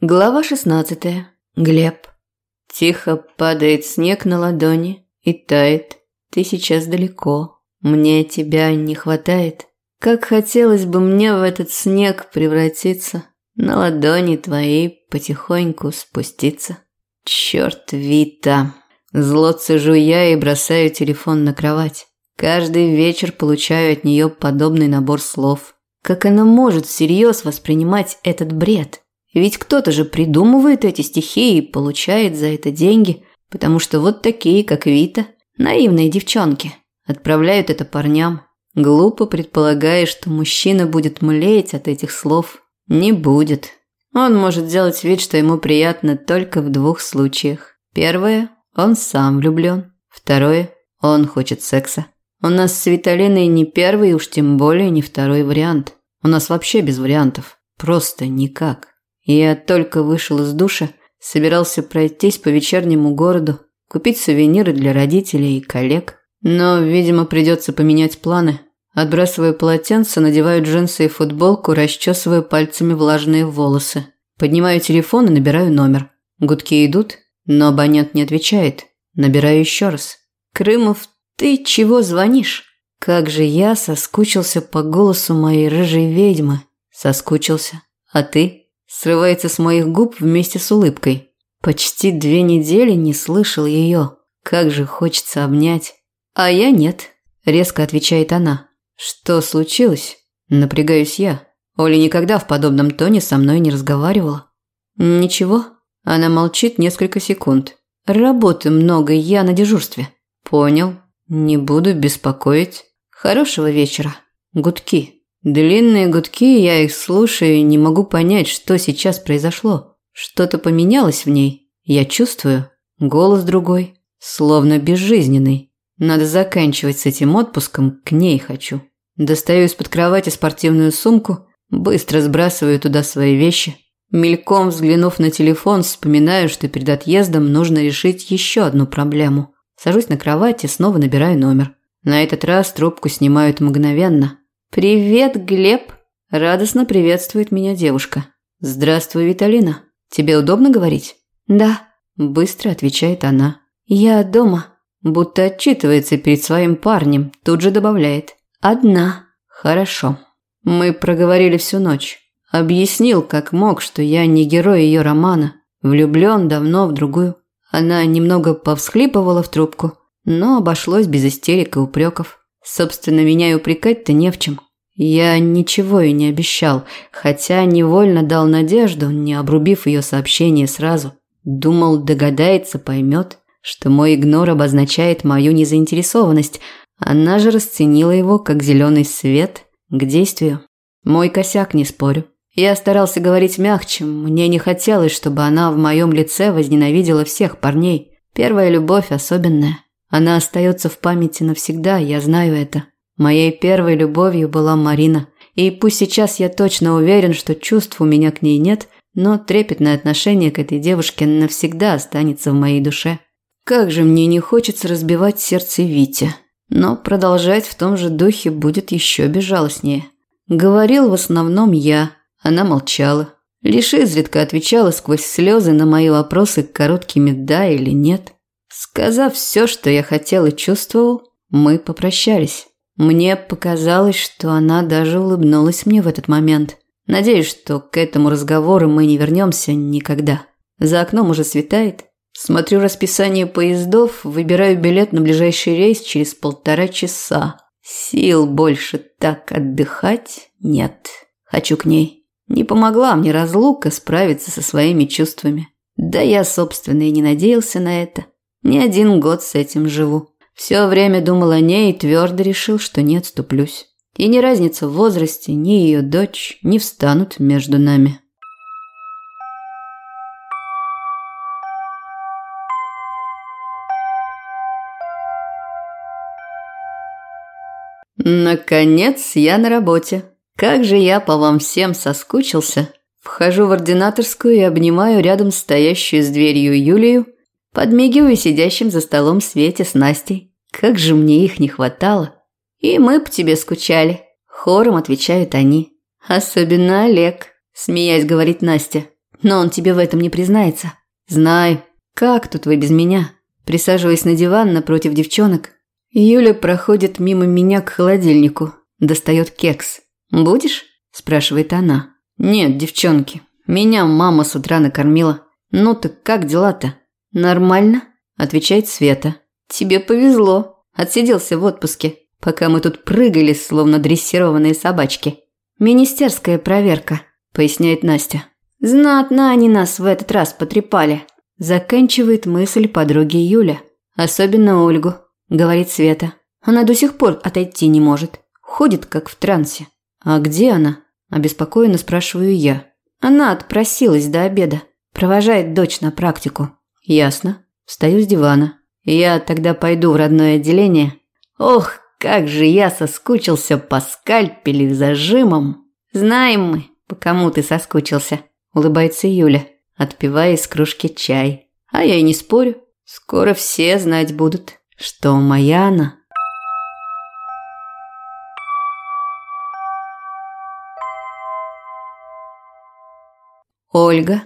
Глава 16. Глеб. Тихо падает снег на ладони и тает. Ты сейчас далеко. Мне тебя не хватает. Как хотелось бы мне в этот снег превратиться, на ладони твои потихоньку спуститься. Черт, Вита. Зло цежу я и бросаю телефон на кровать. Каждый вечер получаю от нее подобный набор слов. Как она может всерьез воспринимать этот бред? Ведь кто-то же придумывает эти стихи и получает за это деньги, потому что вот такие, как Вита, наивные девчонки, отправляют это парням. Глупо предполагая, что мужчина будет млеть от этих слов. Не будет. Он может делать вид, что ему приятно только в двух случаях. Первое – он сам влюблен. Второе – он хочет секса. У нас с Виталиной не первый, уж тем более не второй вариант. У нас вообще без вариантов. Просто никак. Я только вышел из душа, собирался пройтись по вечернему городу, купить сувениры для родителей и коллег. Но, видимо, придется поменять планы. Отбрасываю полотенце, надеваю джинсы и футболку, расчесываю пальцами влажные волосы. Поднимаю телефон и набираю номер. Гудки идут, но абонент не отвечает. Набираю еще раз. «Крымов, ты чего звонишь?» Как же я соскучился по голосу моей рыжей ведьмы. Соскучился. А ты? Срывается с моих губ вместе с улыбкой. Почти две недели не слышал ее. Как же хочется обнять. А я нет, резко отвечает она. Что случилось? Напрягаюсь я. Оля никогда в подобном тоне со мной не разговаривала. Ничего. Она молчит несколько секунд. Работы много, я на дежурстве. Понял. Не буду беспокоить. Хорошего вечера. Гудки. Длинные гудки, я их слушаю и не могу понять, что сейчас произошло. Что-то поменялось в ней. Я чувствую. Голос другой. Словно безжизненный. Надо заканчивать с этим отпуском, к ней хочу. Достаю из-под кровати спортивную сумку, быстро сбрасываю туда свои вещи. Мельком взглянув на телефон, вспоминаю, что перед отъездом нужно решить еще одну проблему. Сажусь на кровать и снова набираю номер. На этот раз трубку снимают мгновенно. «Привет, Глеб!» – радостно приветствует меня девушка. «Здравствуй, Виталина. Тебе удобно говорить?» «Да», – быстро отвечает она. «Я дома», будто отчитывается перед своим парнем, тут же добавляет. «Одна». «Хорошо». Мы проговорили всю ночь. Объяснил, как мог, что я не герой ее романа, влюблен давно в другую. Она немного повсхлипывала в трубку, но обошлось без истерик и упреков. Собственно, меня и упрекать-то не в чем. Я ничего и не обещал, хотя невольно дал надежду, не обрубив ее сообщение сразу. Думал, догадается, поймет, что мой игнор обозначает мою незаинтересованность. Она же расценила его как зеленый свет к действию. Мой косяк, не спорю. Я старался говорить мягче, мне не хотелось, чтобы она в моем лице возненавидела всех парней. Первая любовь особенная. Она остается в памяти навсегда, я знаю это. Моей первой любовью была Марина. И пусть сейчас я точно уверен, что чувств у меня к ней нет, но трепетное отношение к этой девушке навсегда останется в моей душе. Как же мне не хочется разбивать сердце Вити. Но продолжать в том же духе будет еще безжалостнее. Говорил в основном я, она молчала. Лишь изредка отвечала сквозь слезы на мои вопросы короткими «да» или «нет». Сказав все, что я хотел и чувствовал, мы попрощались. Мне показалось, что она даже улыбнулась мне в этот момент. Надеюсь, что к этому разговору мы не вернемся никогда. За окном уже светает. Смотрю расписание поездов, выбираю билет на ближайший рейс через полтора часа. Сил больше так отдыхать нет. Хочу к ней. Не помогла мне разлука справиться со своими чувствами. Да я, собственно, и не надеялся на это. Не один год с этим живу. Все время думал о ней и твердо решил, что не отступлюсь. И ни разница в возрасте, ни ее дочь не встанут между нами. Наконец я на работе. Как же я по вам всем соскучился. Вхожу в ординаторскую и обнимаю рядом стоящую с дверью Юлию, Подмигиваю сидящим за столом Свете с Настей. Как же мне их не хватало. И мы по тебе скучали. Хором отвечают они. Особенно Олег, смеясь, говорит Настя. но он тебе в этом не признается. Знаю. Как тут вы без меня? Присаживаясь на диван напротив девчонок, Юля проходит мимо меня к холодильнику, достает кекс. «Будешь?» – спрашивает она. «Нет, девчонки, меня мама с утра накормила. Ну так как дела-то?» «Нормально», – отвечает Света. «Тебе повезло. Отсиделся в отпуске, пока мы тут прыгали, словно дрессированные собачки». «Министерская проверка», – поясняет Настя. «Знатно они нас в этот раз потрепали», – заканчивает мысль подруги Юля. «Особенно Ольгу», – говорит Света. «Она до сих пор отойти не может. Ходит, как в трансе». «А где она?» – обеспокоенно спрашиваю я. «Она отпросилась до обеда. Провожает дочь на практику». «Ясно». Встаю с дивана. «Я тогда пойду в родное отделение». «Ох, как же я соскучился по скальпелю зажимом. Знаем мы, по кому ты соскучился, улыбается Юля, отпивая из кружки чай. А я и не спорю. Скоро все знать будут, что моя она. Ольга.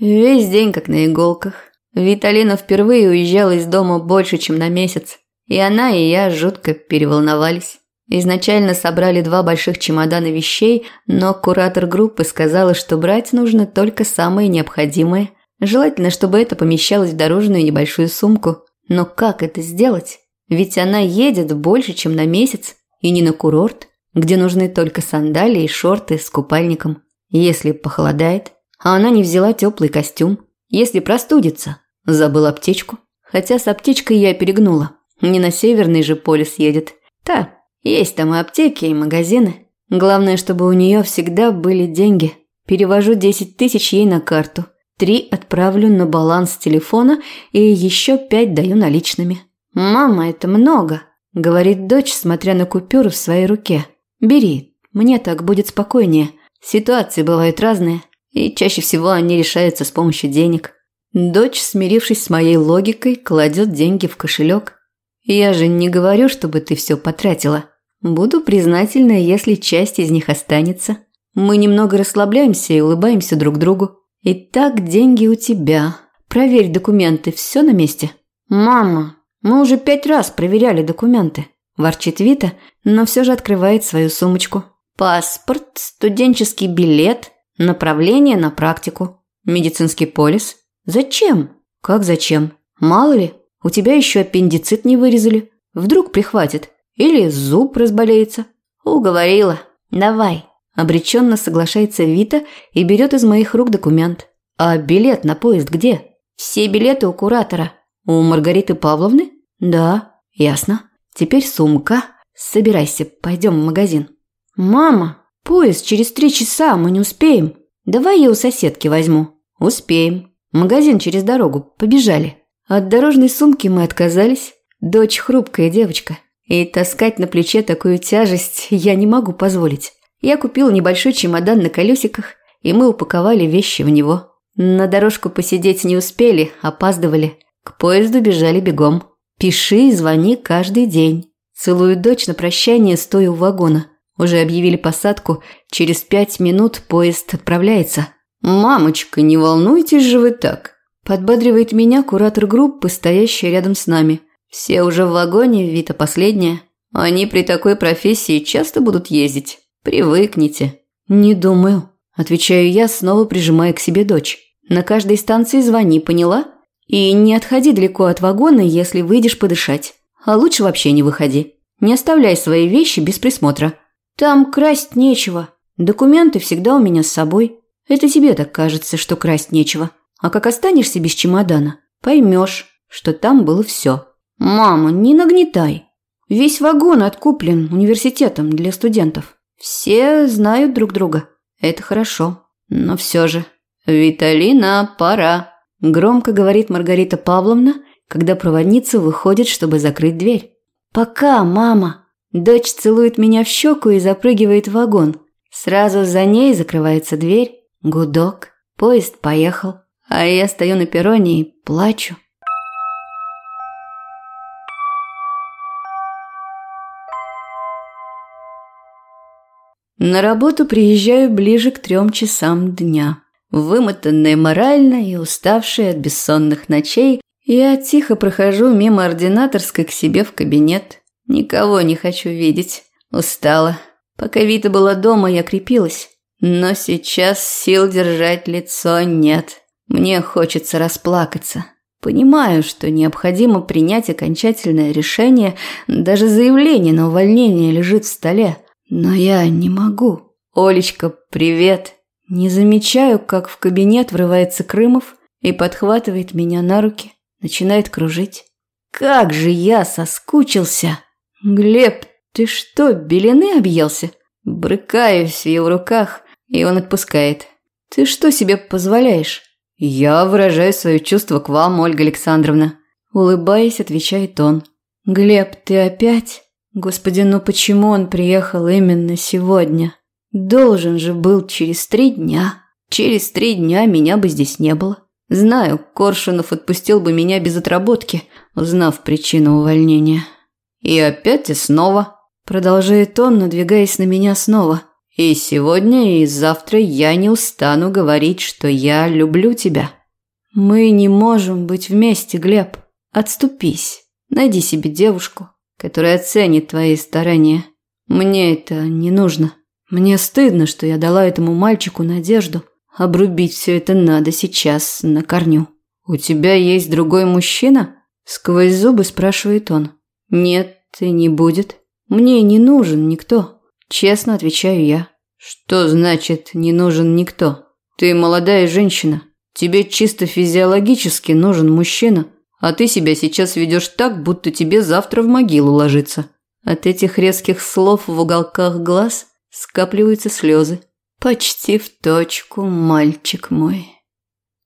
Весь день как на иголках. Виталина впервые уезжала из дома больше, чем на месяц. И она, и я жутко переволновались. Изначально собрали два больших чемодана вещей, но куратор группы сказала, что брать нужно только самое необходимое. Желательно, чтобы это помещалось в дорожную небольшую сумку. Но как это сделать? Ведь она едет больше, чем на месяц, и не на курорт, где нужны только сандалии и шорты с купальником. Если похолодает, а она не взяла теплый костюм. Если простудится, забыл аптечку. Хотя с аптечкой я перегнула. Не на северный же полюс едет. Да, есть там и аптеки, и магазины. Главное, чтобы у нее всегда были деньги. Перевожу 10 тысяч ей на карту. Три отправлю на баланс телефона и еще пять даю наличными. «Мама, это много», – говорит дочь, смотря на купюру в своей руке. «Бери, мне так будет спокойнее. Ситуации бывают разные, и чаще всего они решаются с помощью денег». Дочь, смирившись с моей логикой, кладет деньги в кошелек. Я же не говорю, чтобы ты все потратила. Буду признательна, если часть из них останется. Мы немного расслабляемся и улыбаемся друг другу. Итак, деньги у тебя. Проверь документы, все на месте. Мама, мы уже пять раз проверяли документы. Ворчит Вита, но все же открывает свою сумочку. Паспорт, студенческий билет, направление на практику, медицинский полис. Зачем? Как зачем? Мало ли, у тебя еще аппендицит не вырезали. Вдруг прихватит. Или зуб разболеется. Уговорила. Давай. Обреченно соглашается Вита и берет из моих рук документ. А билет на поезд где? Все билеты у куратора. У Маргариты Павловны? Да, ясно. Теперь сумка. Собирайся, пойдем в магазин. Мама, поезд через три часа, мы не успеем. Давай я у соседки возьму. Успеем. Магазин через дорогу. Побежали. От дорожной сумки мы отказались. Дочь хрупкая девочка. И таскать на плече такую тяжесть я не могу позволить. Я купила небольшой чемодан на колесиках, и мы упаковали вещи в него. На дорожку посидеть не успели, опаздывали. К поезду бежали бегом. Пиши и звони каждый день. Целую дочь на прощание, стоя у вагона. Уже объявили посадку. Через пять минут поезд отправляется. «Мамочка, не волнуйтесь же вы так. Подбадривает меня куратор группы, стоящий рядом с нами. Все уже в вагоне, Вита последняя. Они при такой профессии часто будут ездить. Привыкните. Не думаю, отвечаю я, снова прижимая к себе дочь. На каждой станции звони, поняла? И не отходи далеко от вагона, если выйдешь подышать. А лучше вообще не выходи. Не оставляй свои вещи без присмотра. Там красть нечего. Документы всегда у меня с собой. Это тебе так кажется, что красть нечего. А как останешься без чемодана, поймешь, что там было все. Мама, не нагнетай. Весь вагон откуплен университетом для студентов. Все знают друг друга. Это хорошо. Но все же. «Виталина, пора», – громко говорит Маргарита Павловна, когда проводница выходит, чтобы закрыть дверь. «Пока, мама». Дочь целует меня в щеку и запрыгивает в вагон. Сразу за ней закрывается дверь. Гудок. Поезд поехал а я стою на перроне и плачу. На работу приезжаю ближе к трем часам дня. Вымотанная морально и уставшая от бессонных ночей, я тихо прохожу мимо ординаторской к себе в кабинет. Никого не хочу видеть. Устала. Пока Вита была дома, я крепилась. Но сейчас сил держать лицо нет. Мне хочется расплакаться. Понимаю, что необходимо принять окончательное решение, даже заявление на увольнение лежит в столе. Но я не могу. Олечка, привет. Не замечаю, как в кабинет врывается Крымов и подхватывает меня на руки начинает кружить. Как же я соскучился! Глеб, ты что, белины объелся? Брыкаюсь в его руках, и он отпускает. Ты что себе позволяешь? Я выражаю свое чувство к вам, Ольга Александровна. Улыбаясь, отвечает он. Глеб, ты опять? Господи, ну почему он приехал именно сегодня? Должен же был через три дня. Через три дня меня бы здесь не было. Знаю, Коршунов отпустил бы меня без отработки, узнав причину увольнения. И опять и снова. Продолжает он, надвигаясь на меня снова. И сегодня, и завтра я не устану говорить, что я люблю тебя. Мы не можем быть вместе, Глеб. Отступись. Найди себе девушку, которая оценит твои старания. Мне это не нужно. Мне стыдно, что я дала этому мальчику надежду. Обрубить все это надо сейчас, на корню. «У тебя есть другой мужчина?» Сквозь зубы спрашивает он. «Нет, и не будет. Мне не нужен никто». Честно отвечаю я. «Что значит «не нужен никто»? Ты молодая женщина. Тебе чисто физиологически нужен мужчина, а ты себя сейчас ведешь так, будто тебе завтра в могилу ложиться». От этих резких слов в уголках глаз скапливаются слезы. Почти в точку, мальчик мой.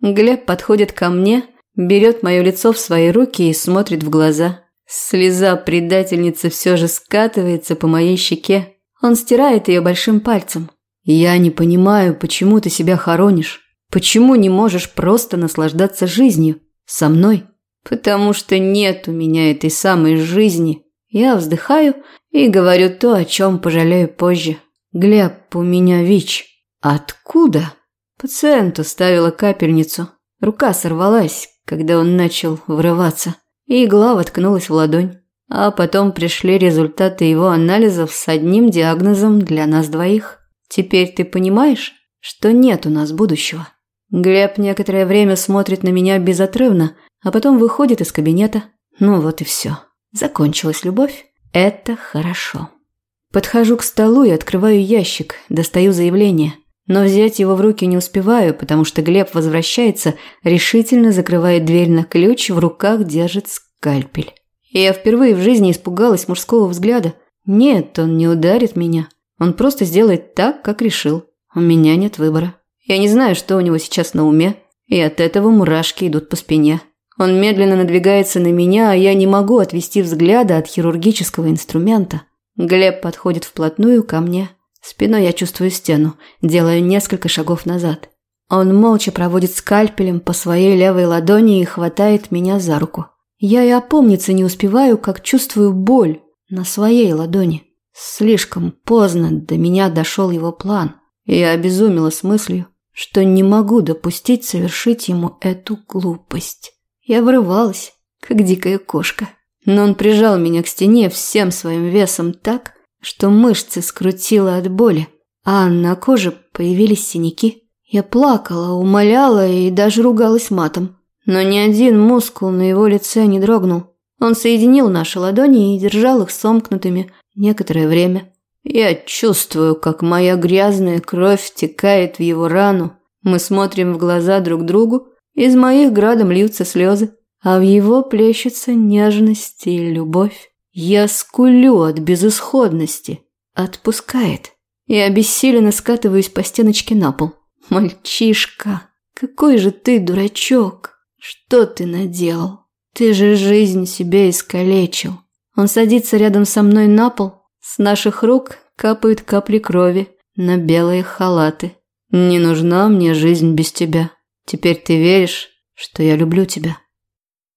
Глеб подходит ко мне, берет мое лицо в свои руки и смотрит в глаза. Слеза предательницы все же скатывается по моей щеке. Он стирает ее большим пальцем. Я не понимаю, почему ты себя хоронишь. Почему не можешь просто наслаждаться жизнью со мной? Потому что нет у меня этой самой жизни. Я вздыхаю и говорю то, о чем пожалею позже. «Глеб, у меня ВИЧ». «Откуда?» Пациенту ставила капельницу. Рука сорвалась, когда он начал врываться, и игла воткнулась в ладонь. А потом пришли результаты его анализов с одним диагнозом для нас двоих. Теперь ты понимаешь, что нет у нас будущего. Глеб некоторое время смотрит на меня безотрывно, а потом выходит из кабинета. Ну вот и все. Закончилась любовь. Это хорошо. Подхожу к столу и открываю ящик, достаю заявление. Но взять его в руки не успеваю, потому что Глеб возвращается, решительно закрывает дверь на ключ, в руках держит скальпель. Я впервые в жизни испугалась мужского взгляда. Нет, он не ударит меня. Он просто сделает так, как решил. У меня нет выбора. Я не знаю, что у него сейчас на уме, и от этого мурашки идут по спине. Он медленно надвигается на меня, а я не могу отвести взгляда от хирургического инструмента. Глеб подходит вплотную ко мне. Спиной я чувствую стену, делаю несколько шагов назад. Он молча проводит скальпелем по своей левой ладони и хватает меня за руку. Я и опомниться не успеваю, как чувствую боль на своей ладони. Слишком поздно до меня дошел его план. Я обезумела с мыслью, что не могу допустить совершить ему эту глупость. Я вырывалась, как дикая кошка но он прижал меня к стене всем своим весом так, что мышцы скрутило от боли, а на коже появились синяки. Я плакала, умоляла и даже ругалась матом. Но ни один мускул на его лице не дрогнул. Он соединил наши ладони и держал их сомкнутыми некоторое время. Я чувствую, как моя грязная кровь текает в его рану. Мы смотрим в глаза друг другу, из моих градом льются слезы а в его плещется нежность и любовь. Я скулю от безысходности. Отпускает. И обессиленно скатываюсь по стеночке на пол. Мальчишка, какой же ты дурачок. Что ты наделал? Ты же жизнь себе искалечил. Он садится рядом со мной на пол. С наших рук капают капли крови на белые халаты. Не нужна мне жизнь без тебя. Теперь ты веришь, что я люблю тебя.